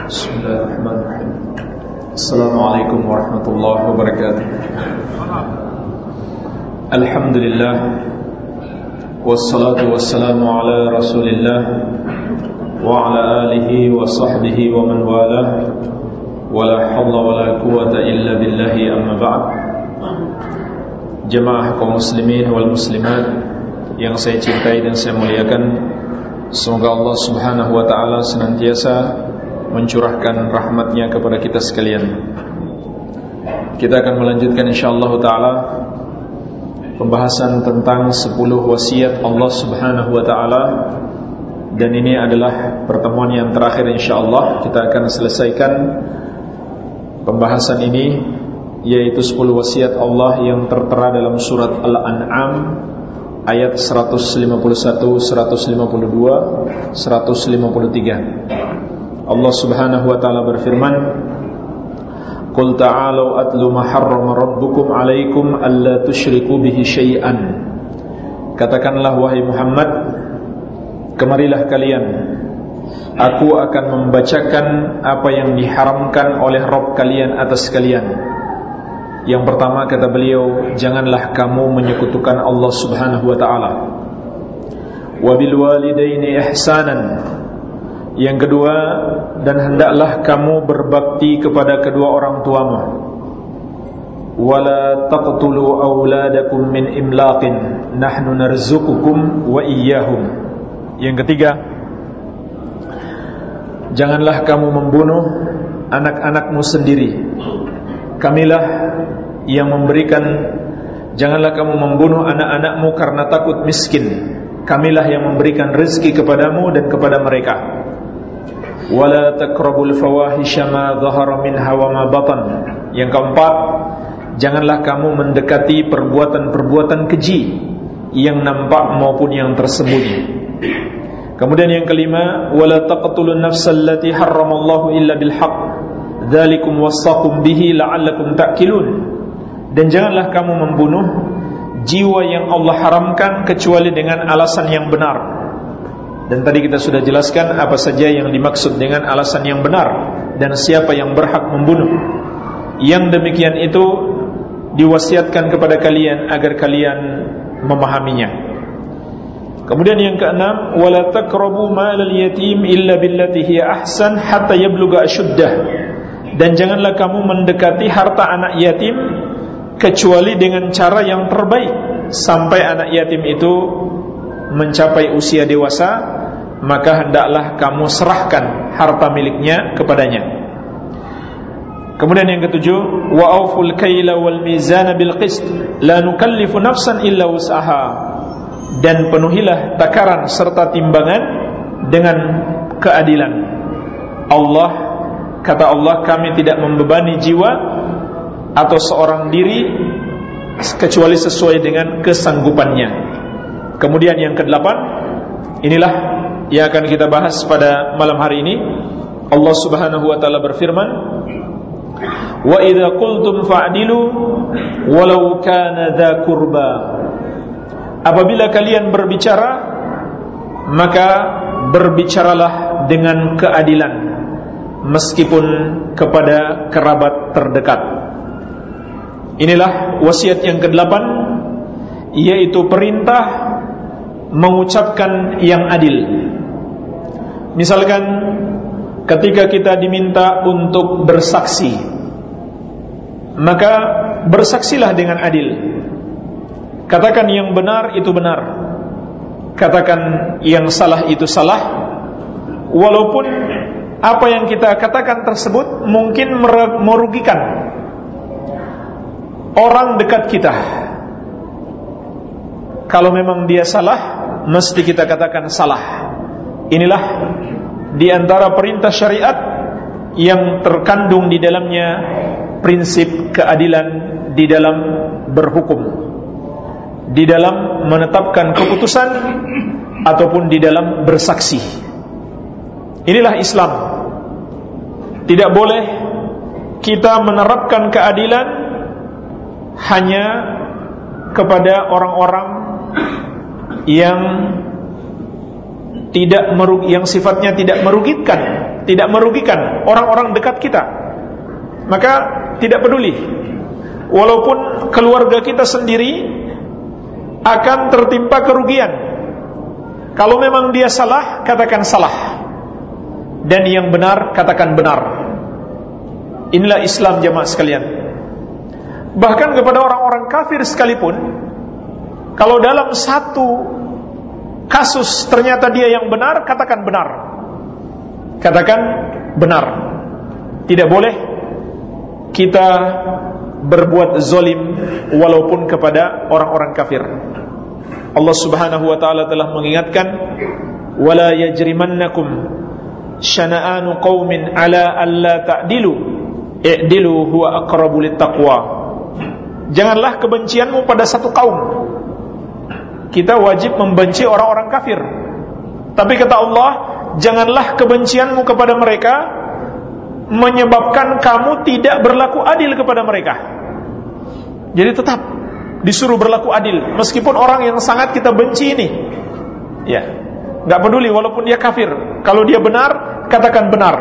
بسم الله الرحمن الرحيم السلام عليكم ورحمة الله وبركاته الحمد لله والصلاة والسلام على رسول الله وعلى آله وصحبه ومن والاه ولا حول ولا قوة إلا بالله أما بعد Jemaah kaum muslimin wal muslimat yang saya cintai dan saya muliakan Semoga Allah subhanahu wa ta'ala senantiasa mencurahkan rahmatnya kepada kita sekalian. Kita akan melanjutkan insyaAllah ta'ala Pembahasan tentang 10 wasiat Allah subhanahu wa ta'ala. Dan ini adalah pertemuan yang terakhir insyaAllah. Kita akan selesaikan pembahasan ini Yaitu 10 wasiat Allah yang tertera dalam surat Al-An'am Ayat 151, 152, 153 Allah subhanahu wa ta'ala berfirman Qul ta'alu atlu ma harrama rabbukum alaikum alla tushriku bihi syai'an. Katakanlah wahai Muhammad Kemarilah kalian. Aku akan membacakan apa yang diharamkan oleh Rabb kalian atas kalian. Yang pertama kata beliau Janganlah kamu menyekutukan Allah subhanahu wa ta'ala. Wabil walidaini ihsanan Yang kedua Dan hendaklah kamu berbakti kepada kedua orang tuamu. Wala taqtulu min imlaqin Nahnu narzukukum wa iyyahum. Yang ketiga Janganlah kamu membunuh anak-anakmu sendiri. Kamilah yang memberikan Janganlah kamu membunuh anak-anakmu karena takut miskin. Kamilah yang memberikan rezeki kepadamu dan kepada mereka Wala takrabul fawahisha ma zahara minha wa ma batan. Yang keempat Janganlah kamu mendekati perbuatan-perbuatan keji Yang nampak maupun yang tersembunyi. Kemudian yang kelima Wala taqtulun nafsal lati harramallahu illa bilhaq Dhalikum wassakum bihi la'allakum ta'kilun Dan janganlah kamu membunuh Jiwa yang Allah haramkan Kecuali dengan alasan yang benar Dan tadi kita sudah jelaskan Apa saja yang dimaksud dengan alasan yang benar Dan siapa yang berhak membunuh. Yang demikian itu Diwasiatkan kepada kalian Agar kalian memahaminya. Kemudian yang keenam wala taqrabu malal yatim illa billati hiya ahsan hatta yablugha ashuddah. Dan janganlah kamu mendekati harta anak yatim kecuali dengan cara yang terbaik. Sampai anak yatim itu mencapai usia dewasa maka hendaklah kamu serahkan harta miliknya kepadanya. Kemudian yang ketujuh wa auful kaila wal mizana bil qist la nukallifu nafsan illa wus'aha dan penuhilah takaran serta timbangan dengan keadilan. Allah kata Allah kami tidak membebani jiwa atau seorang diri kecuali sesuai dengan kesanggupannya. Kemudian yang kedelapan, inilah yang akan kita bahas pada malam hari ini. Allah Subhanahu wa taala berfirman, "Wa idza qultum fa'dilu walau kana dza qurba." Apabila kalian berbicara Maka berbicaralah dengan keadilan Meskipun kepada kerabat terdekat Inilah wasiat yang kedelapan Yaitu perintah Mengucapkan yang adil Misalkan Ketika kita diminta untuk bersaksi Maka bersaksilah dengan adil. Katakan yang benar itu benar. Katakan yang salah itu salah. Walaupun apa yang kita katakan tersebut Mungkin merugikan Orang dekat kita. Kalau memang dia salah Mesti kita katakan salah. Inilah Di antara perintah syariat Yang terkandung di dalamnya Prinsip keadilan Di dalam berhukum di dalam menetapkan keputusan ataupun di dalam bersaksi. Inilah Islam. Tidak boleh kita menerapkan keadilan hanya kepada orang-orang yang tidak merugi, yang sifatnya tidak merugikan, tidak merugikan orang-orang dekat kita, maka tidak peduli. Walaupun keluarga kita sendiri akan tertimpa kerugian. Kalau memang dia salah, katakan salah. Dan yang benar, katakan benar. Inilah Islam jemaah sekalian. Bahkan kepada orang-orang kafir sekalipun, kalau dalam satu kasus ternyata dia yang benar, katakan benar. Katakan benar. Tidak boleh kita berbuat zolim walaupun kepada orang-orang kafir. Allah Subhanahu wa taala telah mengingatkan wala yajrimannakum syana'anu qaumin ala alla ta'dilu i'dilu huwa aqrabu littaqwa Janganlah kebencianmu pada satu kaum kita wajib membenci orang-orang kafir. Tapi kata Allah, janganlah kebencianmu kepada mereka menyebabkan kamu tidak berlaku adil kepada mereka. Jadi tetap disuruh berlaku adil meskipun orang yang sangat kita benci ini. Ya. nggak peduli walaupun dia kafir. Kalau dia benar, katakan benar.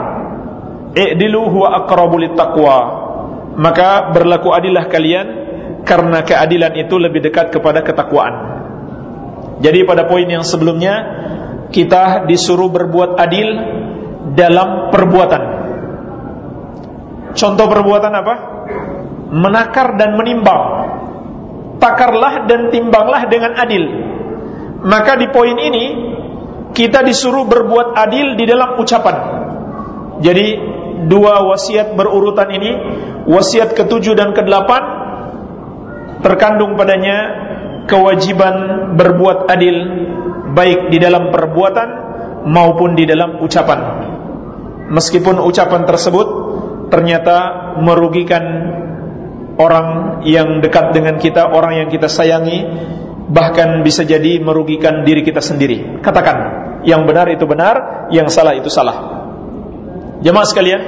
I'dilu huwa aqrabu taqwa. Maka berlaku adillah kalian karena keadilan itu lebih dekat kepada ketakwaan. Jadi pada poin yang sebelumnya kita disuruh berbuat adil dalam perbuatan. Contoh perbuatan apa? Menakar dan menimbang. Takarlah dan timbanglah dengan adil. Maka di poin ini kita disuruh berbuat adil di dalam ucapan. Jadi dua wasiat berurutan ini, wasiat ketujuh dan kedelapan terkandung padanya kewajiban berbuat adil baik di dalam perbuatan maupun di dalam ucapan. Meskipun ucapan tersebut ternyata merugikan orang yang dekat dengan kita, orang yang kita sayangi, bahkan bisa jadi merugikan diri kita sendiri. Katakan, yang benar itu benar, yang salah itu salah. Jemaah sekalian,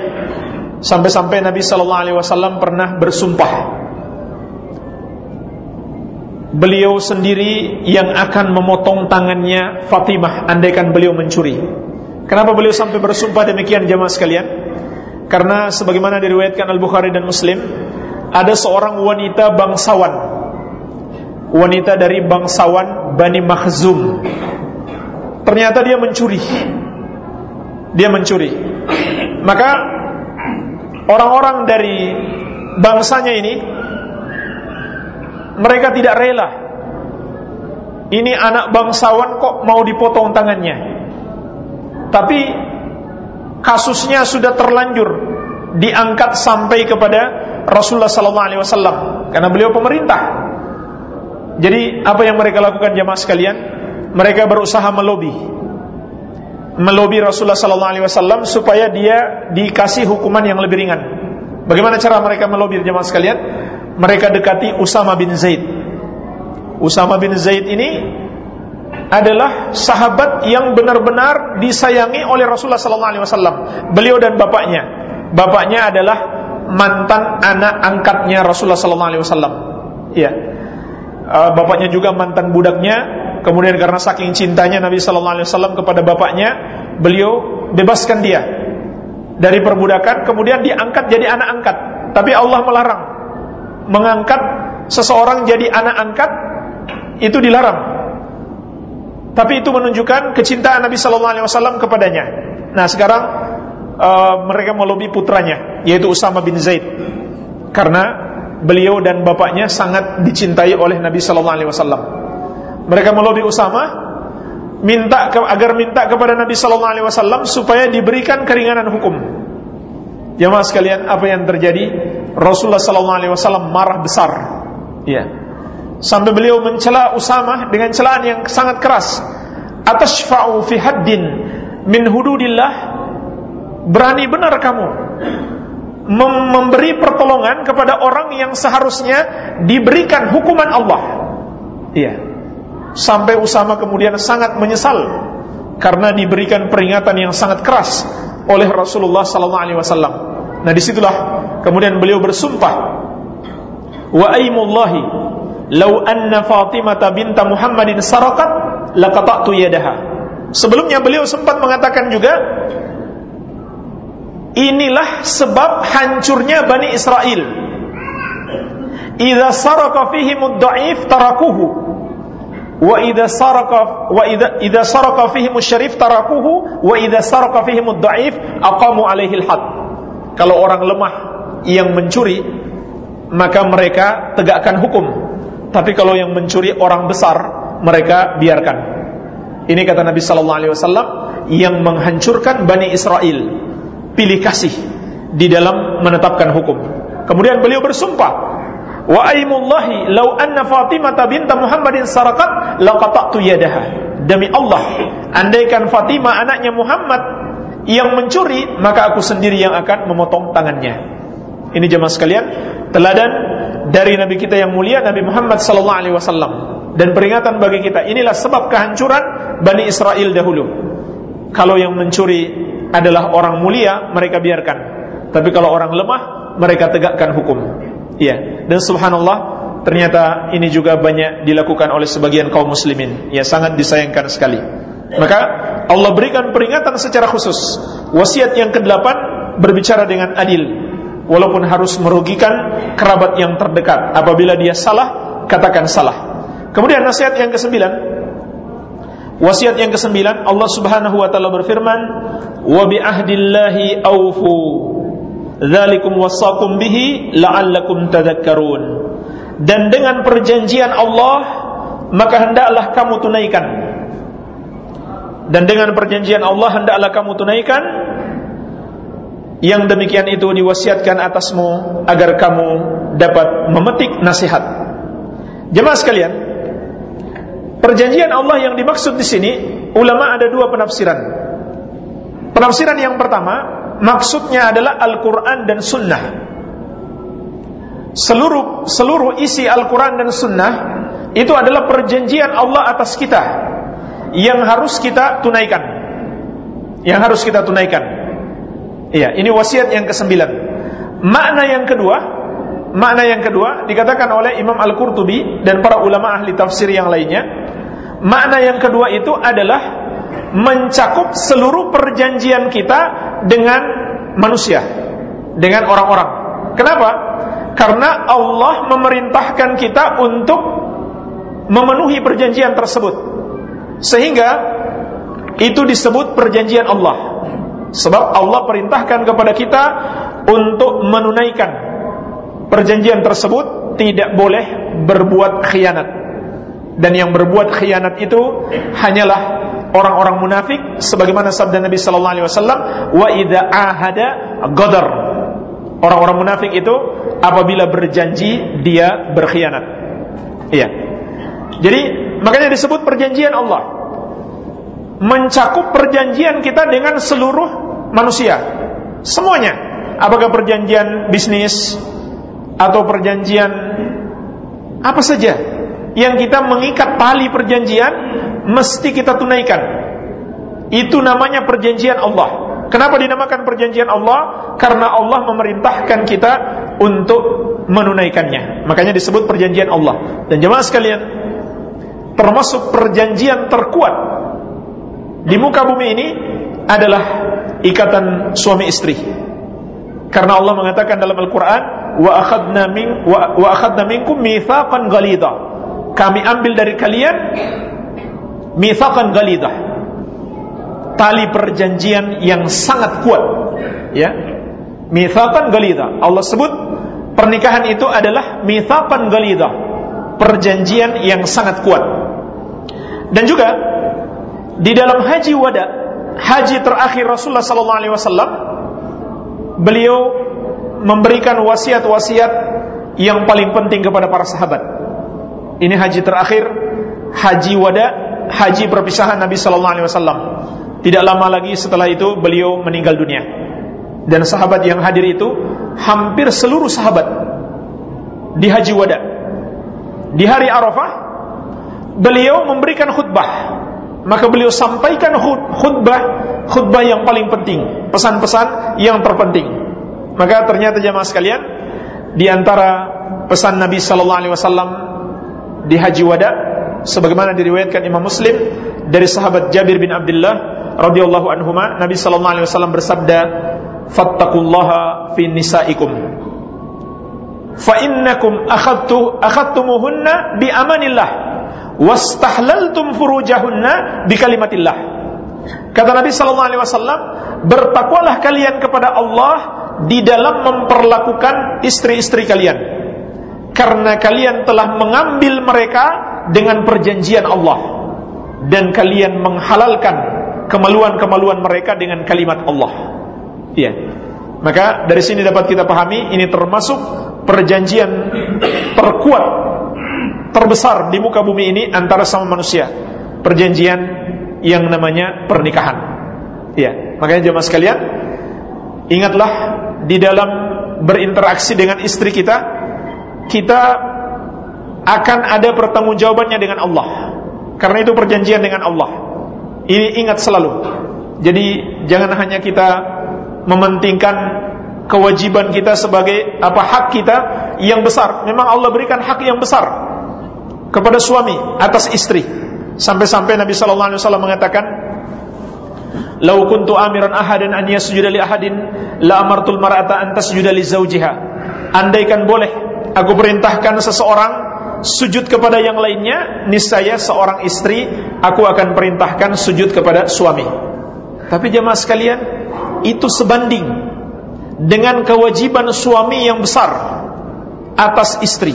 sampai-sampai Nabi sallallahu alaihi wasallam pernah bersumpah beliau sendiri yang akan memotong tangannya Fatimah andaikan beliau mencuri. Kenapa beliau sampai bersumpah demikian jemaah sekalian? Karena sebagaimana diriwayatkan Al-Bukhari dan Muslim, ada seorang wanita bangsawan. Wanita dari bangsawan Bani Makhzum. Ternyata dia mencuri. Dia mencuri. Maka orang-orang dari bangsanya ini mereka tidak rela. Ini anak bangsawan kok mau dipotong tangannya. Tapi kasusnya sudah terlanjur diangkat sampai kepada Rasulullah sallallahu alaihi wasallam karena beliau pemerintah. Jadi apa yang mereka lakukan jamaah sekalian? Mereka berusaha melobi melobi Rasulullah sallallahu alaihi wasallam supaya dia dikasih hukuman yang lebih ringan. Bagaimana cara mereka melobi jemaah sekalian? Mereka dekati Usama bin Zaid. Usama bin Zaid ini adalah sahabat yang benar-benar disayangi oleh Rasulullah wasallam. Beliau dan bapaknya. Bapaknya adalah mantan anak angkatnya Rasulullah sallallahu alaihi. Iya. Uh, bapaknya juga mantan budaknya. Kemudian karena saking cintanya Nabi wasallam kepada bapaknya, beliau bebaskan dia dari perbudakan kemudian diangkat jadi anak angkat. Tapi Allah melarang mengangkat seseorang jadi anak angkat itu dilarang. Tapi itu menunjukkan kecintaan Nabi Sallallahu Alaihi Wasallam kepadanya. Nah sekarang uh, mereka melobi putranya, yaitu Usama bin Zaid, karena beliau dan bapaknya sangat dicintai oleh Nabi Sallallahu Alaihi Wasallam. Mereka melobi Usama minta ke, agar minta kepada Nabi Sallallahu Alaihi Wasallam supaya diberikan keringanan hukum. Jamaah sekalian, apa yang terjadi? Rasulullah sallallahu alaihi wasallam marah besar. Ya. Sampai beliau mencela Usama dengan celaan yang sangat keras. Atashfa'u fi haddin min hududillah? Berani benar kamu mem memberi pertolongan kepada orang yang seharusnya diberikan hukuman Allah. Iya. Sampai Usama kemudian sangat menyesal karena diberikan peringatan yang sangat keras oleh Rasulullah sallallahu alaihi wasallam. Nah di situlah kemudian beliau bersumpah wa aimullahi law anna Fatimah binta Muhammadin sarakat laqata'tu yadaha Sebelumnya beliau sempat mengatakan juga inilah sebab hancurnya Bani Israel. Idza saraka fihim ad-dha'if tarakuhu wa idza saraka wa idza idza saraka fihim asy-syarif tarakuhu wa idza saraka fihim ad-dha'if aqamu alaihi al-had. Kalau orang lemah yang mencuri maka mereka tegakkan hukum. Tapi kalau yang mencuri orang besar mereka biarkan. Ini kata Nabi sallallahu alaihi wasallam yang menghancurkan Bani Israel. Pilih kasih di dalam menetapkan hukum. Kemudian beliau bersumpah, "Wa aimullahi law anna Fatimah binta Muhammadin sarakat laqata'tu yadaha." Demi Allah, andaikan Fatimah anaknya Muhammad yang mencuri, maka aku sendiri yang akan memotong tangannya. Ini jemaah sekalian, teladan dari Nabi kita yang mulia Nabi Muhammad sallallahu alaihi wasallam. Dan peringatan bagi kita inilah sebab kehancuran Bani Israel dahulu. Kalau yang mencuri adalah orang mulia mereka biarkan. Tapi kalau orang lemah mereka tegakkan hukum. Iya. Dan subhanallah ternyata ini juga banyak dilakukan oleh sebagian kaum muslimin. Ya sangat disayangkan sekali maka Allah berikan peringatan secara khusus. Wasiat yang kedelapan berbicara dengan adil. Walaupun harus merugikan kerabat yang terdekat. Apabila dia salah katakan salah. Kemudian nasihat yang kesembilan Wasiat yang kesembilan Allah subhanahu wa ta'ala berfirman Wa bi ahdillahi awfu. Dhalikum wasakum bihi La'allakum tadakkarun Dan dengan perjanjian Allah Maka hendaklah kamu tunaikan Dan dengan perjanjian Allah Hendaklah kamu tunaikan Yang demikian itu diwasiatkan atasmu Agar kamu dapat memetik nasihat Jemaah sekalian Perjanjian Allah yang dimaksud di sini, ulama ada dua penafsiran. Penafsiran yang pertama, maksudnya adalah Al-Quran dan Sunnah. Seluruh seluruh isi Al-Quran dan Sunnah itu adalah perjanjian Allah atas kita yang harus kita tunaikan. Yang harus kita tunaikan. Iya, ini wasiat yang kesembilan. Makna yang kedua, makna yang kedua dikatakan oleh Imam Al-Qurtubi dan para ulama ahli tafsir yang lainnya Makna yang kedua itu adalah mencakup seluruh perjanjian kita dengan manusia, dengan orang-orang. Kenapa? Karena Allah memerintahkan kita untuk memenuhi perjanjian tersebut. Sehingga itu disebut perjanjian Allah. Sebab Allah perintahkan kepada kita untuk menunaikan perjanjian tersebut tidak boleh berbuat khianat. Dan yang berbuat khianat itu hanyalah orang-orang munafik sebagaimana sabda Nabi sallallahu alaihi wasallam wa idza ahada ghadar orang-orang munafik itu apabila berjanji dia berkhianat. Iya. Jadi makanya disebut perjanjian Allah mencakup perjanjian kita dengan seluruh manusia semuanya apakah perjanjian bisnis atau perjanjian apa saja yang kita mengikat tali perjanjian mesti kita tunaikan. Itu namanya perjanjian Allah. Kenapa dinamakan perjanjian Allah? Karena Allah memerintahkan kita untuk menunaikannya. Makanya disebut perjanjian Allah. Dan jemaah sekalian, termasuk perjanjian terkuat di muka bumi ini adalah ikatan suami istri. Karena Allah mengatakan dalam Al-Qur'an, "Wa akhadna min wa akhadna minkum mitsaqan ghalidha." kami ambil dari kalian mitsaqan ghalidah tali perjanjian yang sangat kuat ya. Mitsaqan ghalidah Allah sebut pernikahan itu adalah mitsaqan ghalidah perjanjian yang sangat kuat. Dan juga di dalam haji wada haji terakhir Rasulullah sallallahu alaihi wasallam beliau memberikan wasiat-wasiat yang paling penting kepada para sahabat ini haji terakhir, haji wada, haji perpisahan Nabi sallallahu alaihi wasallam. Tidak lama lagi setelah itu beliau meninggal dunia. Dan sahabat yang hadir itu hampir seluruh sahabat di haji wada. Di hari Arafah beliau memberikan khutbah. Maka beliau sampaikan khutbah khutbah yang paling penting, pesan-pesan yang terpenting. Maka ternyata jemaah sekalian, di antara pesan Nabi sallallahu alaihi wasallam di haji wada sebagaimana diriwayatkan Imam Muslim dari sahabat Jabir bin Abdullah radhiyallahu anhuma Nabi sallallahu alaihi wasallam bersabda fattaqullaha fi nisaikum fa innakum akhadtu akhadtumuhunna bi amanillah wastahlaltum furujahunna bi kalimatillah kata Nabi sallallahu alaihi wasallam bertakwalah kalian kepada Allah di dalam memperlakukan istri-istri kalian karena kalian telah mengambil mereka dengan perjanjian Allah dan kalian menghalalkan kemaluan-kemaluan mereka dengan kalimat Allah. Iya. Maka dari sini dapat kita pahami ini termasuk perjanjian terkuat terbesar di muka bumi ini antara sama manusia. Perjanjian yang namanya pernikahan. Iya. Makanya jemaah sekalian, ingatlah di dalam berinteraksi dengan istri kita, kita akan ada pertanggungjawabannya dengan Allah. Karena itu perjanjian dengan Allah. Ini ingat selalu. Jadi jangan hanya kita mementingkan kewajiban kita sebagai apa hak kita yang besar. Memang Allah berikan hak yang besar kepada suami atas istri. Sampai-sampai Nabi sallallahu alaihi wasallam mengatakan, "Lau kuntu amiran ahadan an yasjuda li ahadin la amartul mar'ata an tasjuda li zawjiha." Andaikan boleh aku perintahkan seseorang sujud kepada yang lainnya, niscaya seorang istri aku akan perintahkan sujud kepada suami. Tapi jemaah sekalian, itu sebanding dengan kewajiban suami yang besar atas istri.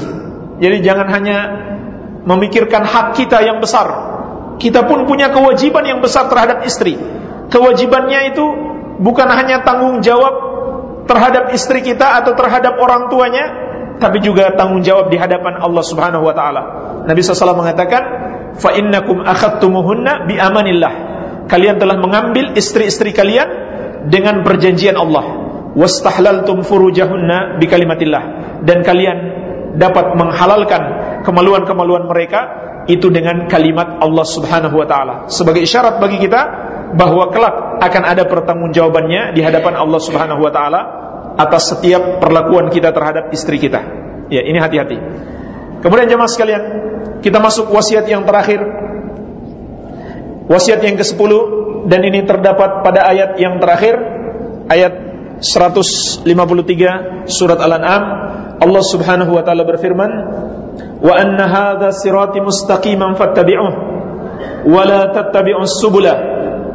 Jadi jangan hanya memikirkan hak kita yang besar. Kita pun punya kewajiban yang besar terhadap istri. Kewajibannya itu bukan hanya tanggung jawab terhadap istri kita atau terhadap orang tuanya, tapi juga tanggung jawab di hadapan Allah Subhanahu wa taala. Nabi SAW mengatakan, "Fa innakum akhadtumuhunna bi amanillah." Kalian telah mengambil istri-istri kalian dengan perjanjian Allah. Wastahlaltum furujahunna bi kalimatillah. Dan kalian dapat menghalalkan kemaluan-kemaluan mereka itu dengan kalimat Allah Subhanahu wa taala. Sebagai isyarat bagi kita bahwa kelak akan ada pertanggungjawabannya di hadapan Allah Subhanahu wa taala atas setiap perlakuan kita terhadap istri kita. Ya, ini hati-hati. Kemudian jemaah sekalian, kita masuk wasiat yang terakhir. Wasiat yang ke-10 dan ini terdapat pada ayat yang terakhir, ayat 153 surat Al-An'am. Allah Subhanahu wa taala berfirman, "Wa anna hadza sirati mustaqiman fattabi'uh wa la tattabi'us subula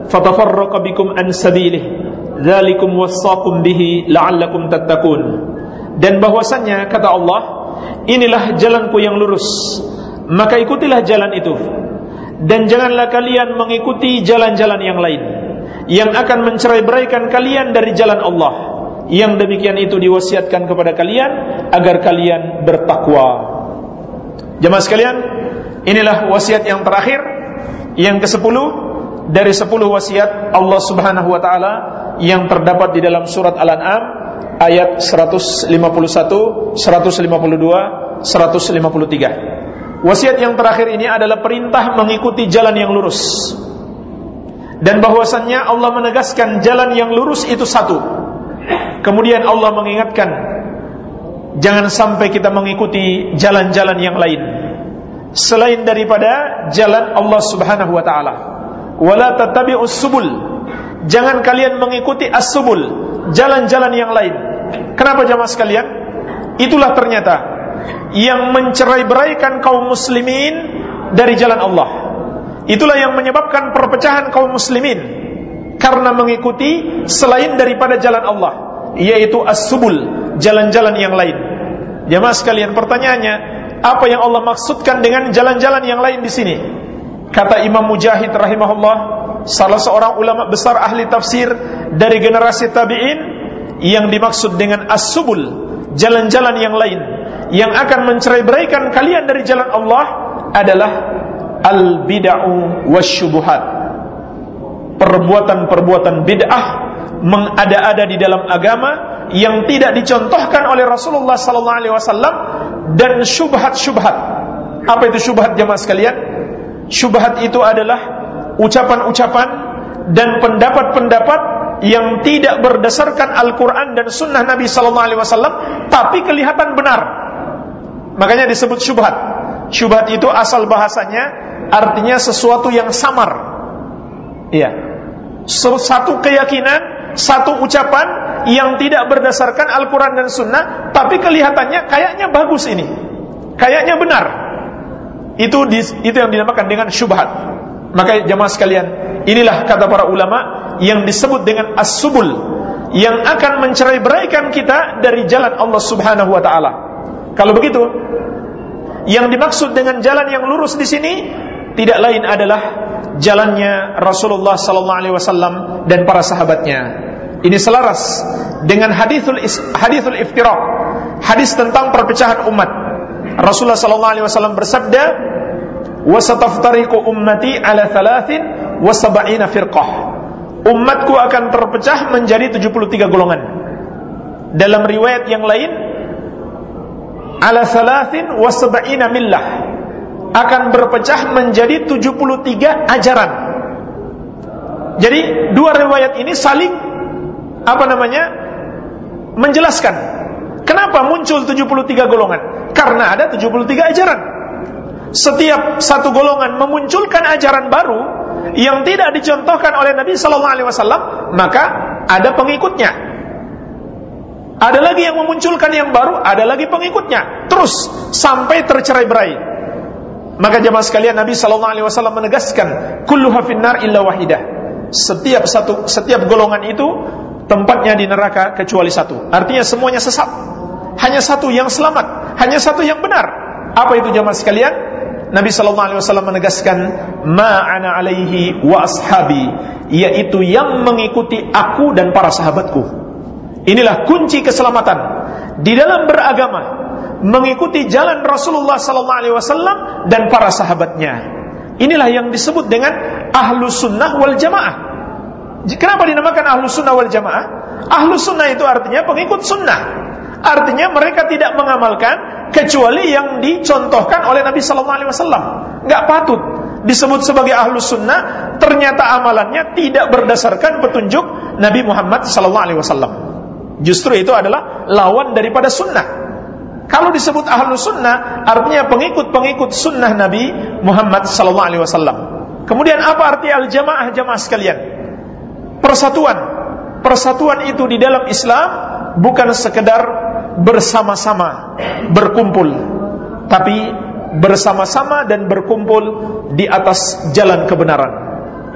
fatafarraqa bikum an sabilihi." Dzalikum wasaqum bihi la'allakum tattaqun. Dan bahwasannya kata Allah, inilah jalanku yang lurus, maka ikutilah jalan itu. Dan janganlah kalian mengikuti jalan-jalan yang lain yang akan mencerai-beraikan kalian dari jalan Allah. Yang demikian itu diwasiatkan kepada kalian agar kalian bertakwa. Jemaah sekalian, inilah wasiat yang terakhir yang ke-10 dari 10 wasiat Allah Subhanahu wa taala yang terdapat di dalam surat Al-An'am ayat 151, 152, 153. Wasiat yang terakhir ini adalah perintah mengikuti jalan yang lurus. Dan bahwasannya Allah menegaskan jalan yang lurus itu satu. Kemudian Allah mengingatkan jangan sampai kita mengikuti jalan-jalan yang lain selain daripada jalan Allah Subhanahu wa taala. Wala tattabi'us subul Jangan kalian mengikuti as-subul, jalan-jalan yang lain. Kenapa jamaah sekalian? Itulah ternyata yang mencerai-beraikan kaum muslimin dari jalan Allah. Itulah yang menyebabkan perpecahan kaum muslimin karena mengikuti selain daripada jalan Allah, yaitu as-subul, jalan-jalan yang lain. Jamaah sekalian, pertanyaannya, apa yang Allah maksudkan dengan jalan-jalan yang lain di sini? Kata Imam Mujahid rahimahullah, salah seorang ulama besar ahli tafsir dari generasi tabi'in yang dimaksud dengan as-subul, jalan-jalan yang lain yang akan mencerai-beraikan kalian dari jalan Allah adalah al-bid'u wasyubuhat. Perbuatan-perbuatan bid'ah mengada-ada di dalam agama yang tidak dicontohkan oleh Rasulullah sallallahu alaihi wasallam dan syubhat-syubhat. Apa itu syubhat jemaah sekalian? Syubhat itu adalah ucapan-ucapan dan pendapat-pendapat yang tidak berdasarkan Al-Quran dan Sunnah Nabi Sallallahu Alaihi Wasallam, tapi kelihatan benar. Makanya disebut syubhat. Syubhat itu asal bahasanya artinya sesuatu yang samar, Iya. Satu keyakinan, satu ucapan yang tidak berdasarkan Al-Quran dan Sunnah, tapi kelihatannya kayaknya bagus ini, kayaknya benar. Itu itu yang dinamakan dengan syubhat. Maka jamaah sekalian, inilah kata para ulama yang disebut dengan as-subul yang akan mencerai-beraikan kita dari jalan Allah Subhanahu wa taala. Kalau begitu, yang dimaksud dengan jalan yang lurus di sini tidak lain adalah jalannya Rasulullah sallallahu alaihi wasallam dan para sahabatnya. Ini selaras dengan hadithul hadithul iftiraq, hadis tentang perpecahan umat. Rasulullah sallallahu alaihi wasallam bersabda, "Wasataftariqu ummati ala thalathin wa sab'ina firqah." Umatku akan terpecah menjadi 73 golongan. Dalam riwayat yang lain, ala thalathin wa sab'ina millah akan berpecah menjadi 73 ajaran. Jadi dua riwayat ini saling apa namanya? menjelaskan kenapa muncul 73 golongan? Karena ada 73 ajaran. Setiap satu golongan memunculkan ajaran baru yang tidak dicontohkan oleh Nabi sallallahu alaihi wasallam, maka ada pengikutnya. Ada lagi yang memunculkan yang baru, ada lagi pengikutnya. Terus sampai tercerai-berai. Maka jemaah sekalian Nabi sallallahu alaihi wasallam menegaskan, kulluha finnar illa wahidah. Setiap satu setiap golongan itu tempatnya di neraka kecuali satu. Artinya semuanya sesat. Hanya satu yang selamat, hanya satu yang benar. Apa itu jemaah sekalian? Nabi sallallahu alaihi wasallam menegaskan, "Ma ana alaihi wa ashabi," yaitu yang mengikuti aku dan para sahabatku. Inilah kunci keselamatan di dalam beragama mengikuti jalan Rasulullah sallallahu alaihi wasallam dan para sahabatnya. Inilah yang disebut dengan ahlu sunnah wal jamaah. Kenapa dinamakan ahlu sunnah wal jamaah? Ahlu sunnah itu artinya pengikut sunnah. Artinya mereka tidak mengamalkan kecuali yang dicontohkan oleh Nabi sallallahu alaihi wasallam. Enggak patut disebut sebagai ahlu sunnah ternyata amalannya tidak berdasarkan petunjuk Nabi Muhammad sallallahu alaihi wasallam. Justru itu adalah lawan daripada sunnah. Kalau disebut ahlu sunnah, artinya pengikut-pengikut sunnah Nabi Muhammad sallallahu alaihi wasallam. Kemudian apa arti al jamaah jamaah sekalian? Persatuan. Persatuan itu di dalam Islam bukan sekedar bersama-sama berkumpul, tapi bersama-sama dan berkumpul di atas jalan kebenaran.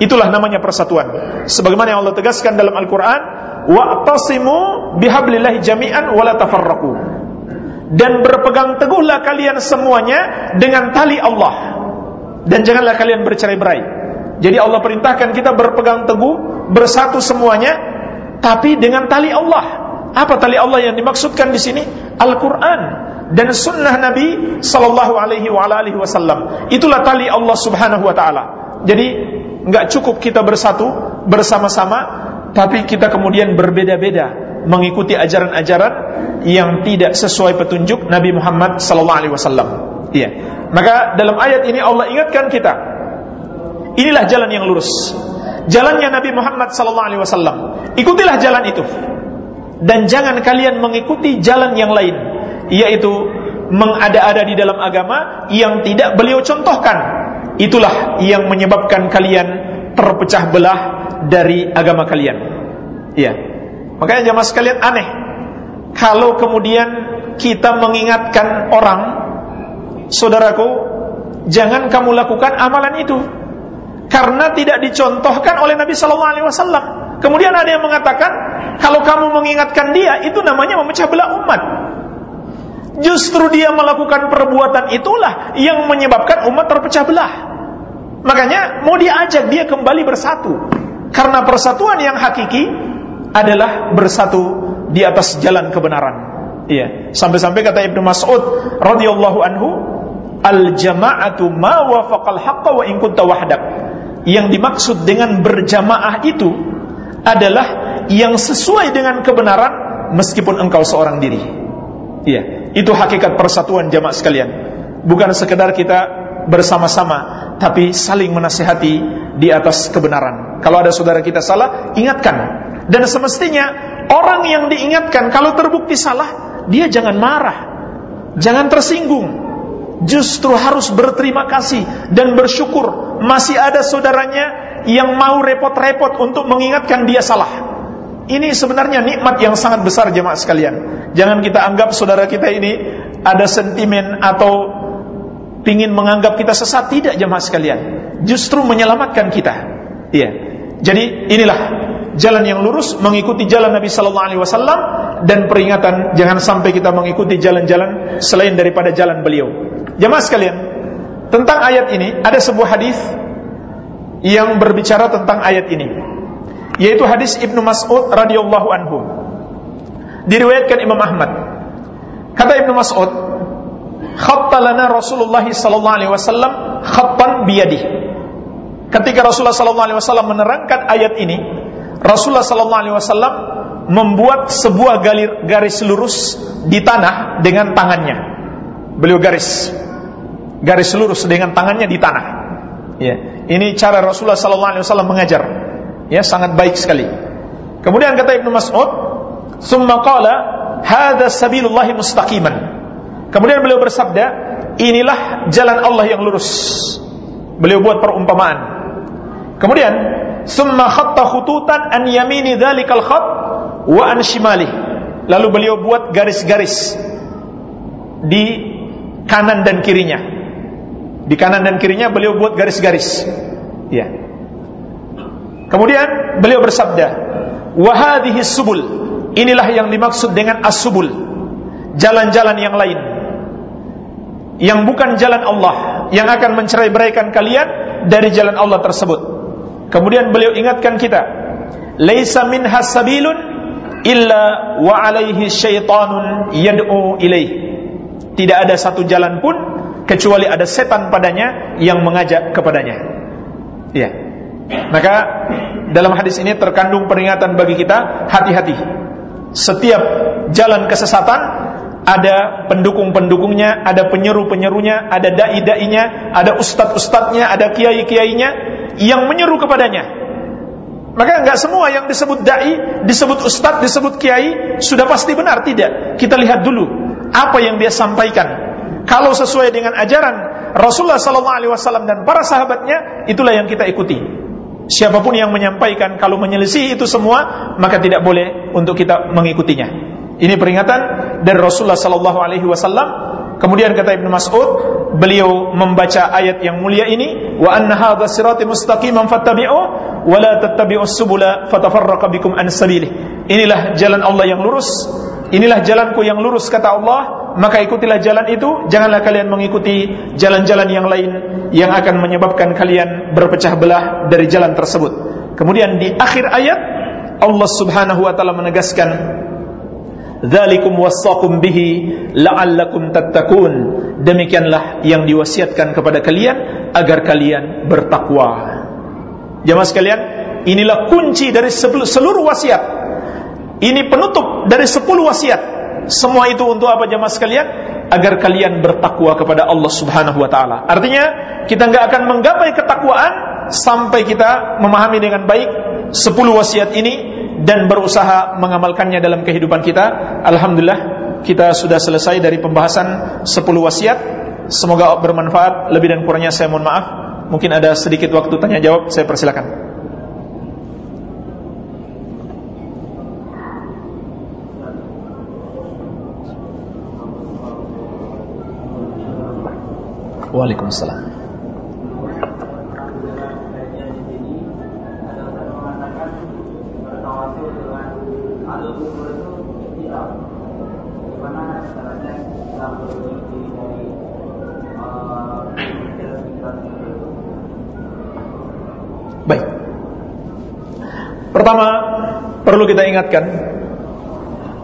Itulah namanya persatuan. Sebagaimana yang Allah tegaskan dalam Al-Qur'an, wa'tasimu bihablillahi jami'an wa la tafarraqu dan berpegang teguhlah kalian semuanya dengan tali Allah dan janganlah kalian bercerai-berai. Jadi Allah perintahkan kita berpegang teguh bersatu semuanya tapi dengan tali Allah. Apa tali Allah yang dimaksudkan di sini? Al-Qur'an dan sunnah Nabi sallallahu alaihi wasallam. Itulah tali Allah Subhanahu wa taala. Jadi enggak cukup kita bersatu bersama-sama tapi kita kemudian berbeda-beda mengikuti ajaran-ajaran yang tidak sesuai petunjuk Nabi Muhammad sallallahu alaihi wasallam. Iya. Maka dalam ayat ini Allah ingatkan kita. Inilah jalan yang lurus. Jalannya Nabi Muhammad sallallahu alaihi wasallam. Ikutilah jalan itu. Dan jangan kalian mengikuti jalan yang lain, yaitu mengada-ada di dalam agama yang tidak beliau contohkan. Itulah yang menyebabkan kalian terpecah belah dari agama kalian. Iya. Makanya jamaah sekalian aneh kalau kemudian kita mengingatkan orang, saudaraku, jangan kamu lakukan amalan itu karena tidak dicontohkan oleh Nabi Shallallahu Alaihi Wasallam. Kemudian ada yang mengatakan kalau kamu mengingatkan dia itu namanya memecah belah umat. Justru dia melakukan perbuatan itulah yang menyebabkan umat terpecah belah. Makanya mau diajak dia kembali bersatu. Karena persatuan yang hakiki adalah bersatu di atas jalan kebenaran. Iya. Sampai-sampai kata Ibnu Mas'ud radhiyallahu anhu, al jama'atu ma wafaqal haqqa wa in kunta wahdak. Yang dimaksud dengan berjamaah itu adalah yang sesuai dengan kebenaran meskipun engkau seorang diri. Iya, itu hakikat persatuan jamaah sekalian. Bukan sekedar kita bersama-sama, tapi saling menasihati di atas kebenaran. Kalau ada saudara kita salah, ingatkan dan semestinya orang yang diingatkan kalau terbukti salah, dia jangan marah. Jangan tersinggung. Justru harus berterima kasih dan bersyukur masih ada saudaranya yang mau repot-repot untuk mengingatkan dia salah. Ini sebenarnya nikmat yang sangat besar jemaah sekalian. Jangan kita anggap saudara kita ini ada sentimen atau pingin menganggap kita sesat tidak jemaah sekalian. Justru menyelamatkan kita. Iya. Jadi inilah jalan yang lurus mengikuti jalan Nabi sallallahu alaihi wasallam dan peringatan jangan sampai kita mengikuti jalan-jalan selain daripada jalan beliau. Jemaah sekalian, tentang ayat ini ada sebuah hadis yang berbicara tentang ayat ini yaitu hadis Ibnu Mas'ud radhiyallahu anhu. Diriwayatkan Imam Ahmad. Kata Ibnu Mas'ud, khatta lana Rasulullah sallallahu alaihi wasallam khattan biyadih. Ketika Rasulullah sallallahu alaihi wasallam menerangkan ayat ini, Rasulullah sallallahu alaihi wasallam membuat sebuah garis, lurus di tanah dengan tangannya. Beliau garis garis lurus dengan tangannya di tanah. Ya, ini cara Rasulullah sallallahu alaihi wasallam mengajar. Ya, sangat baik sekali. Kemudian kata Ibnu Mas'ud, "Tsumma qala, hadza sabilullahi mustaqiman." Kemudian beliau bersabda, inilah jalan Allah yang lurus. Beliau buat perumpamaan. Kemudian, summa khatta khututan an yamini dzalikal khat wa an shimali. Lalu beliau buat garis-garis di kanan dan kirinya. Di kanan dan kirinya beliau buat garis-garis. Ya. Kemudian beliau bersabda, "Wa hadhihi subul." Inilah yang dimaksud dengan as-subul. Jalan-jalan yang lain yang bukan jalan Allah yang akan mencerai-beraikan kalian dari jalan Allah tersebut. Kemudian beliau ingatkan kita, "Laisa min hasabilun illa wa alaihi syaitanun yad'u ilaih." Tidak ada satu jalan pun kecuali ada setan padanya yang mengajak kepadanya. Iya. Maka dalam hadis ini terkandung peringatan bagi kita, hati-hati. Setiap jalan kesesatan ada pendukung-pendukungnya, ada penyeru-penyerunya, ada dai-dainya, ada ustadz-ustadznya, ada kiai-kiainya yang menyeru kepadanya. Maka enggak semua yang disebut dai, disebut ustadz, disebut kiai sudah pasti benar tidak. Kita lihat dulu apa yang dia sampaikan. Kalau sesuai dengan ajaran Rasulullah sallallahu alaihi wasallam dan para sahabatnya, itulah yang kita ikuti. Siapa pun yang menyampaikan kalau menyelisih itu semua, maka tidak boleh untuk kita mengikutinya. Ini peringatan dari Rasulullah sallallahu alaihi wasallam. Kemudian kata Ibnu Mas'ud, beliau membaca ayat yang mulia ini, wa anna hadha sirati mustaqiman fattabi'u wa la tattabi'us subula fatafarraqa bikum an sabilih. Inilah jalan Allah yang lurus, inilah jalanku yang lurus kata Allah, maka ikutilah jalan itu, janganlah kalian mengikuti jalan-jalan yang lain yang akan menyebabkan kalian berpecah belah dari jalan tersebut. Kemudian di akhir ayat Allah Subhanahu wa taala menegaskan Dzalikum wasaqum bihi la'allakum tattaqun. Demikianlah yang diwasiatkan kepada kalian agar kalian bertakwa. Jemaah sekalian, inilah kunci dari seluruh wasiat. Ini penutup dari sepuluh wasiat. Semua itu untuk apa jemaah sekalian? Agar kalian bertakwa kepada Allah Subhanahu wa taala. Artinya, kita enggak akan menggapai ketakwaan sampai kita memahami dengan baik sepuluh wasiat ini dan berusaha mengamalkannya dalam kehidupan kita. Alhamdulillah kita sudah selesai dari pembahasan 10 wasiat. Semoga bermanfaat. Lebih dan kurangnya saya mohon maaf. Mungkin ada sedikit waktu tanya jawab, saya persilakan. Waalaikumsalam. Pertama, perlu kita ingatkan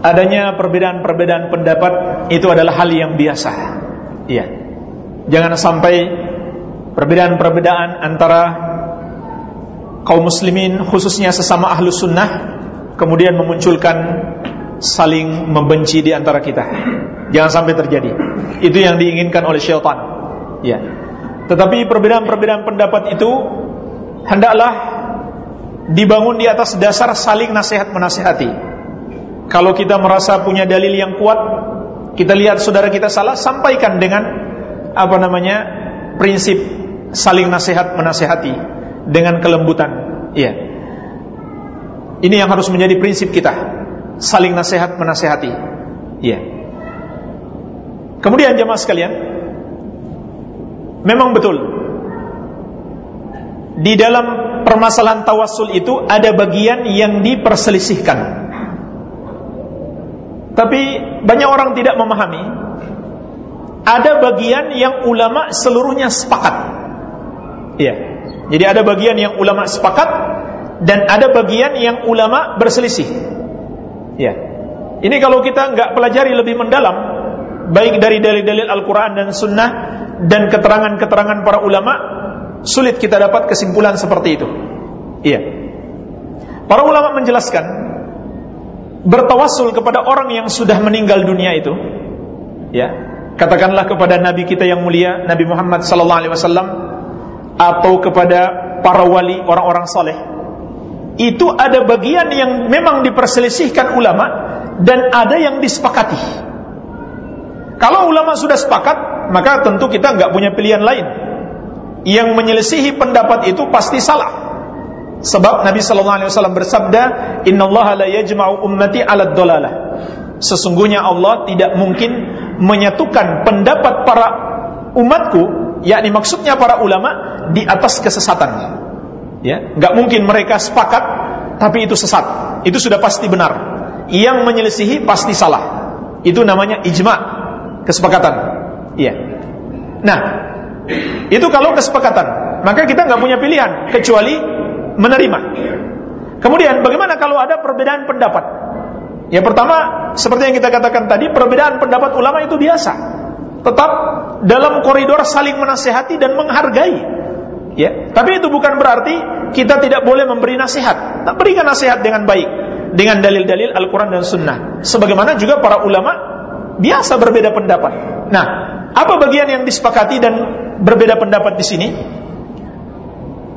adanya perbedaan-perbedaan pendapat itu adalah hal yang biasa. Iya. Jangan sampai perbedaan-perbedaan antara kaum muslimin khususnya sesama ahlu sunnah kemudian memunculkan saling membenci di antara kita. Jangan sampai terjadi. Itu yang diinginkan oleh syaitan. Ya. Tetapi perbedaan-perbedaan pendapat itu hendaklah dibangun di atas dasar saling nasihat menasihati. Kalau kita merasa punya dalil yang kuat, kita lihat saudara kita salah, sampaikan dengan apa namanya prinsip saling nasihat menasihati. dengan kelembutan. Iya. Ini yang harus menjadi prinsip kita. Saling nasihat menasehati. Iya. Kemudian jemaah sekalian, memang betul di dalam permasalahan tawassul itu ada bagian yang diperselisihkan. Tapi banyak orang tidak memahami ada bagian yang ulama seluruhnya sepakat. Iya. Jadi ada bagian yang ulama sepakat dan ada bagian yang ulama berselisih. Ya. Ini kalau kita nggak pelajari lebih mendalam, baik dari dalil-dalil Al-Quran dan Sunnah dan keterangan-keterangan para ulama, sulit kita dapat kesimpulan seperti itu. Iya. Para ulama menjelaskan bertawassul kepada orang yang sudah meninggal dunia itu, ya, katakanlah kepada Nabi kita yang mulia Nabi Muhammad sallallahu alaihi wasallam atau kepada para wali orang-orang saleh itu ada bagian yang memang diperselisihkan ulama dan ada yang disepakati. Kalau ulama sudah sepakat, maka tentu kita nggak punya pilihan lain. Yang menyelisihi pendapat itu pasti salah. Sebab Nabi sallallahu alaihi wasallam bersabda, "Innallaha la yajma'u ummati 'ala dhalalah." Sesungguhnya Allah tidak mungkin menyatukan pendapat para umatku, yakni maksudnya para ulama di atas kesesatan. Ya, nggak mungkin mereka sepakat tapi itu sesat. Itu sudah pasti benar. Yang menyelisihi pasti salah. Itu namanya ijma, kesepakatan. Iya. Nah, itu kalau kesepakatan, maka kita nggak punya pilihan kecuali menerima. Kemudian bagaimana kalau ada perbedaan pendapat? Yang pertama, seperti yang kita katakan tadi, perbedaan pendapat ulama itu biasa. Tetap dalam koridor saling menasehati dan menghargai. Ya, tapi itu bukan berarti kita tidak boleh memberi nasihat. Tak berikan nasihat dengan baik dengan dalil-dalil Al-Qur'an dan Sunnah. Sebagaimana juga para ulama biasa berbeda pendapat. Nah, apa bagian yang disepakati dan berbeda pendapat di sini?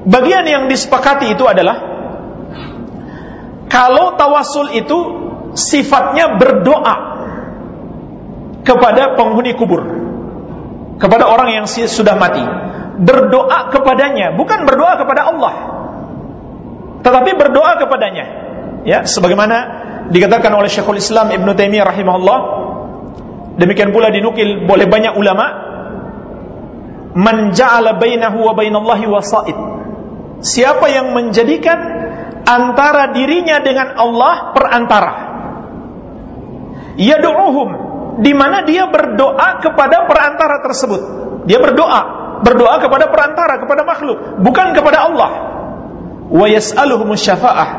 Bagian yang disepakati itu adalah kalau tawasul itu sifatnya berdoa kepada penghuni kubur kepada orang yang sudah mati berdoa kepadanya bukan berdoa kepada Allah tetapi berdoa kepadanya ya sebagaimana dikatakan oleh Syekhul Islam Ibn Taimiyah rahimahullah demikian pula dinukil oleh banyak ulama man ja'ala bainahu wa bainallahi wasa'id siapa yang menjadikan antara dirinya dengan Allah perantara yad'uhum di mana dia berdoa kepada perantara tersebut. Dia berdoa, berdoa kepada perantara, kepada makhluk, bukan kepada Allah. Wa syafa'ah.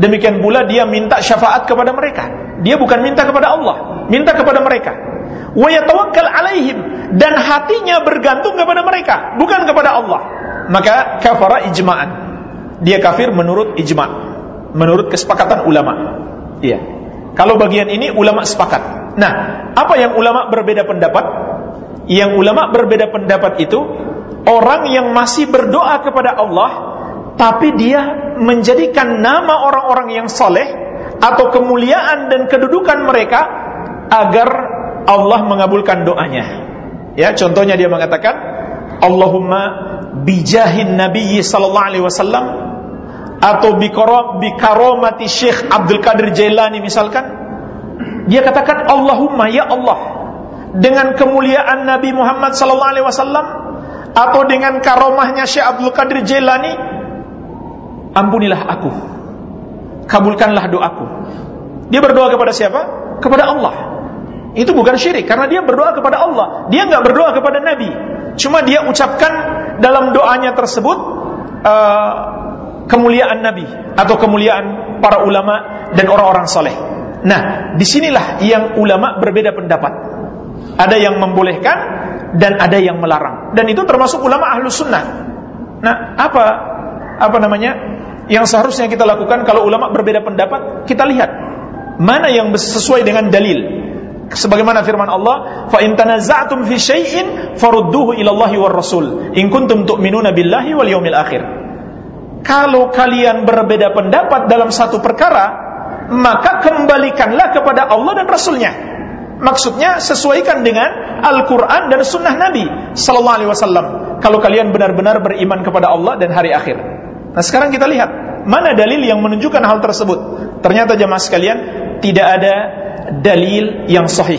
Demikian pula dia minta syafaat kepada mereka. Dia bukan minta kepada Allah, minta kepada mereka. Wa yatawakkal alaihim dan hatinya bergantung kepada mereka, bukan kepada Allah. Maka kafara ijma'an. Dia kafir menurut ijma', menurut kesepakatan ulama. Iya. Kalau bagian ini ulama sepakat. Nah, apa yang ulama berbeda pendapat? Yang ulama berbeda pendapat itu orang yang masih berdoa kepada Allah tapi dia menjadikan nama orang-orang yang soleh atau kemuliaan dan kedudukan mereka agar Allah mengabulkan doanya. Ya, contohnya dia mengatakan Allahumma bijahin Nabi sallallahu alaihi wasallam atau bikaromati Syekh Abdul Qadir Jailani misalkan. Dia katakan Allahumma ya Allah dengan kemuliaan Nabi Muhammad sallallahu alaihi wasallam atau dengan karomahnya Syekh Abdul Qadir Jailani ampunilah aku. Kabulkanlah doaku. Dia berdoa kepada siapa? Kepada Allah itu bukan syirik karena dia berdoa kepada Allah dia nggak berdoa kepada Nabi cuma dia ucapkan dalam doanya tersebut uh, kemuliaan Nabi atau kemuliaan para ulama dan orang-orang soleh. Nah, di sinilah yang ulama berbeda pendapat. Ada yang membolehkan dan ada yang melarang. Dan itu termasuk ulama ahlu sunnah. Nah, apa apa namanya yang seharusnya kita lakukan kalau ulama berbeda pendapat? Kita lihat mana yang sesuai dengan dalil. Sebagaimana firman Allah, "Fa in tanaza'tum fi syai'in farudduhu ila Allahi war Rasul in kuntum tu'minuna billahi wal yawmil akhir." Kalau kalian berbeda pendapat dalam satu perkara, maka kembalikanlah kepada Allah dan Rasulnya. Maksudnya sesuaikan dengan Al-Quran dan Sunnah Nabi Sallallahu Alaihi Wasallam. Kalau kalian benar-benar beriman kepada Allah dan hari akhir. Nah sekarang kita lihat mana dalil yang menunjukkan hal tersebut. Ternyata jemaah sekalian tidak ada dalil yang sahih.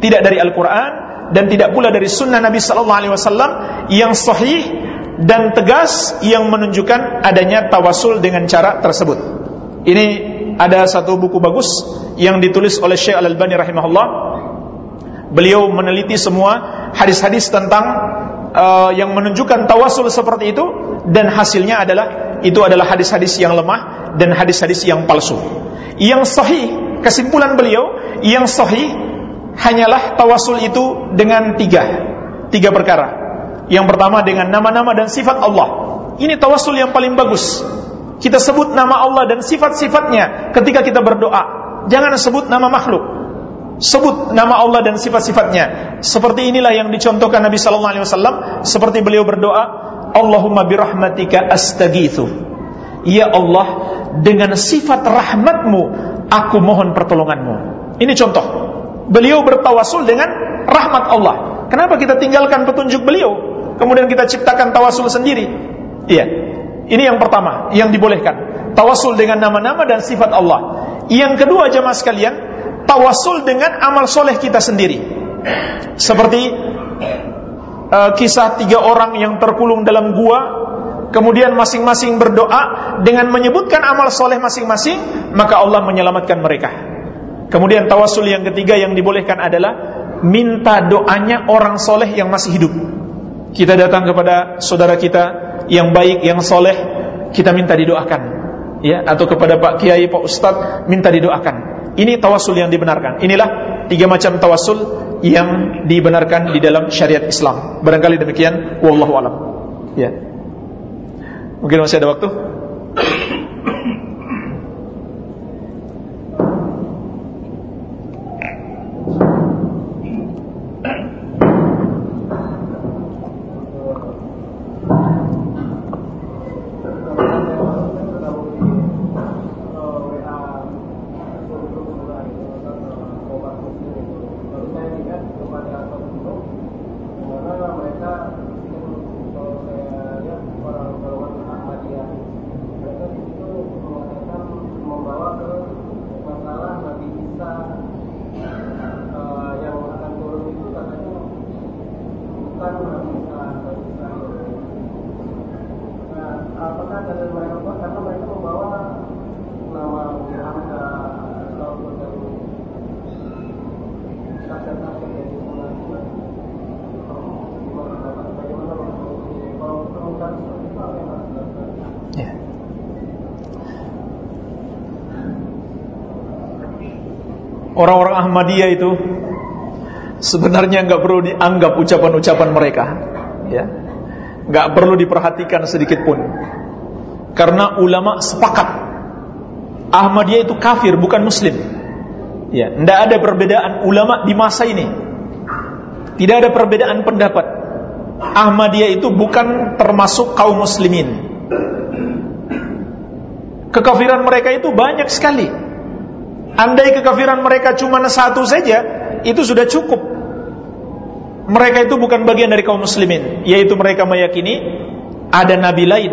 Tidak dari Al-Quran dan tidak pula dari Sunnah Nabi Sallallahu Alaihi Wasallam yang sahih dan tegas yang menunjukkan adanya tawasul dengan cara tersebut. Ini ada satu buku bagus yang ditulis oleh Syekh Al-Albani rahimahullah. Beliau meneliti semua hadis-hadis tentang uh, yang menunjukkan tawasul seperti itu dan hasilnya adalah itu adalah hadis-hadis yang lemah dan hadis-hadis yang palsu. Yang sahih, kesimpulan beliau, yang sahih hanyalah tawasul itu dengan tiga, tiga perkara. Yang pertama dengan nama-nama dan sifat Allah. Ini tawasul yang paling bagus. Kita sebut nama Allah dan sifat-sifatnya ketika kita berdoa. Jangan sebut nama makhluk. Sebut nama Allah dan sifat-sifatnya. Seperti inilah yang dicontohkan Nabi sallallahu alaihi wasallam seperti beliau berdoa, Allahumma birahmatika astagithu. Ya Allah, dengan sifat rahmatmu aku mohon pertolonganmu. Ini contoh. Beliau bertawasul dengan rahmat Allah. Kenapa kita tinggalkan petunjuk beliau? Kemudian kita ciptakan tawasul sendiri. Iya. Ini yang pertama, yang dibolehkan. Tawasul dengan nama-nama dan sifat Allah. Yang kedua jemaah sekalian, tawasul dengan amal soleh kita sendiri. Seperti uh, kisah tiga orang yang terkulung dalam gua, kemudian masing-masing berdoa dengan menyebutkan amal soleh masing-masing, maka Allah menyelamatkan mereka. Kemudian tawasul yang ketiga yang dibolehkan adalah minta doanya orang soleh yang masih hidup. Kita datang kepada saudara kita yang baik, yang soleh, kita minta didoakan. Ya, atau kepada Pak Kiai, Pak Ustadz, minta didoakan. Ini tawasul yang dibenarkan. Inilah tiga macam tawasul yang dibenarkan di dalam syariat Islam. Barangkali demikian, wallahu alam. Ya. Mungkin masih ada waktu? Orang-orang Ahmadiyah itu sebenarnya nggak perlu dianggap ucapan-ucapan mereka, ya, nggak perlu diperhatikan sedikit pun, karena ulama sepakat Ahmadiyah itu kafir bukan Muslim, ya, tidak ada perbedaan ulama di masa ini, tidak ada perbedaan pendapat. Ahmadiyah itu bukan termasuk kaum muslimin. Kekafiran mereka itu banyak sekali Andai kekafiran mereka cuma satu saja, itu sudah cukup. Mereka itu bukan bagian dari kaum muslimin, yaitu mereka meyakini ada nabi lain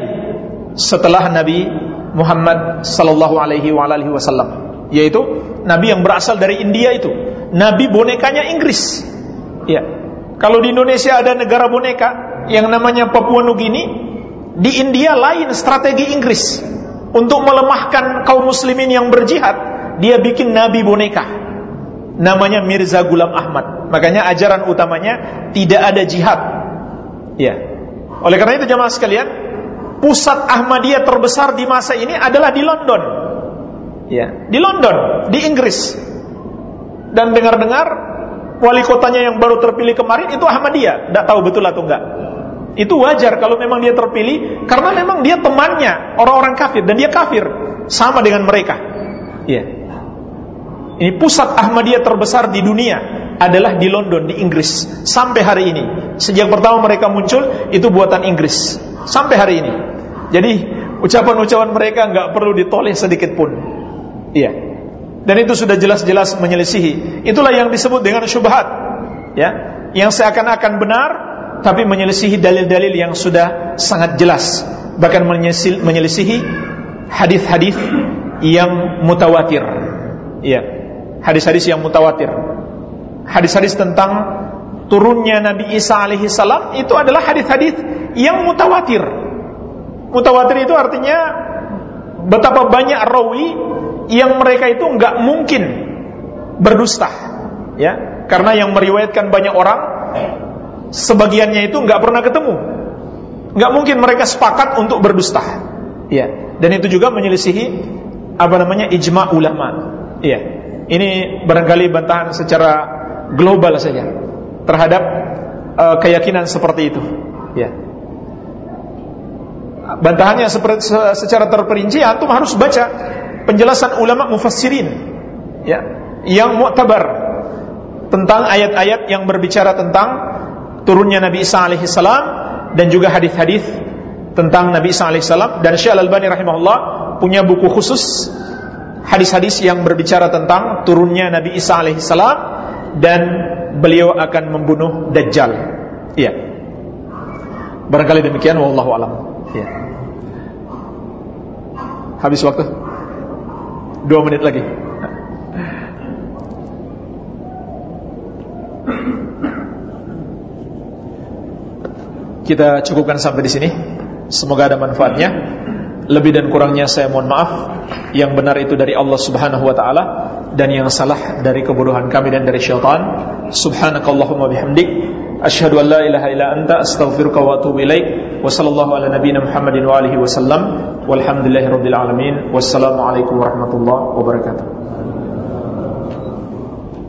setelah Nabi Muhammad sallallahu alaihi wasallam, yaitu nabi yang berasal dari India itu. Nabi bonekanya Inggris. Ya. Kalau di Indonesia ada negara boneka yang namanya Papua Nugini, di India lain strategi Inggris. Untuk melemahkan kaum muslimin yang berjihad dia bikin nabi boneka. Namanya Mirza Gulam Ahmad. Makanya ajaran utamanya tidak ada jihad. Ya oleh karena itu jamaah sekalian pusat Ahmadiyah terbesar di masa ini adalah di London. Ya di London di Inggris. Dan dengar-dengar wali kotanya yang baru terpilih kemarin itu Ahmadiyah tidak tahu betul atau enggak itu wajar kalau memang dia terpilih karena memang dia temannya orang-orang kafir dan dia kafir sama dengan mereka ya ini pusat Ahmadiyah terbesar di dunia adalah di London, di Inggris. Sampai hari ini. Sejak pertama mereka muncul, itu buatan Inggris. Sampai hari ini. Jadi, ucapan-ucapan mereka nggak perlu ditoleh sedikit pun. Iya. Dan itu sudah jelas-jelas menyelisihi. Itulah yang disebut dengan syubhat. Ya, yang seakan-akan benar tapi menyelisihi dalil-dalil yang sudah sangat jelas bahkan menyelisihi hadis-hadis yang mutawatir. Ya, hadis-hadis yang mutawatir. Hadis-hadis tentang turunnya Nabi Isa alaihi salam itu adalah hadis-hadis yang mutawatir. Mutawatir itu artinya betapa banyak rawi yang mereka itu nggak mungkin berdusta, ya, karena yang meriwayatkan banyak orang, sebagiannya itu nggak pernah ketemu, nggak mungkin mereka sepakat untuk berdusta, ya, dan itu juga menyelisihi apa namanya ijma ulama, ya, ini barangkali bantahan secara global saja terhadap uh, keyakinan seperti itu, ya. Bantahannya secara terperinci antum harus baca penjelasan ulama mufassirin ya yang mu'tabar tentang ayat-ayat yang berbicara tentang turunnya Nabi Isa alaihi salam dan juga hadis-hadis tentang Nabi Isa alaihi salam dan Syekh Al-Albani rahimahullah punya buku khusus hadis-hadis yang berbicara tentang turunnya Nabi Isa alaihi salam dan beliau akan membunuh Dajjal. Iya. Barangkali demikian wallahu alam. Ya. Habis waktu Dua menit lagi. Kita cukupkan sampai di sini. Semoga ada manfaatnya. Lebih dan kurangnya saya mohon maaf. Yang benar itu dari Allah subhanahu wa ta'ala Dan yang salah dari kebodohan kami dan dari syaitan. Subhanakallahumma bihamdik Ashhadu an la ilaha illa anta astaghfiruka wa atubu ilaik. Wa sallallahu ala nabiyyina Muhammadin wa alihi wasallam. Walhamdulillahirabbil alamin. Wassalamu alaikum warahmatullahi wabarakatuh.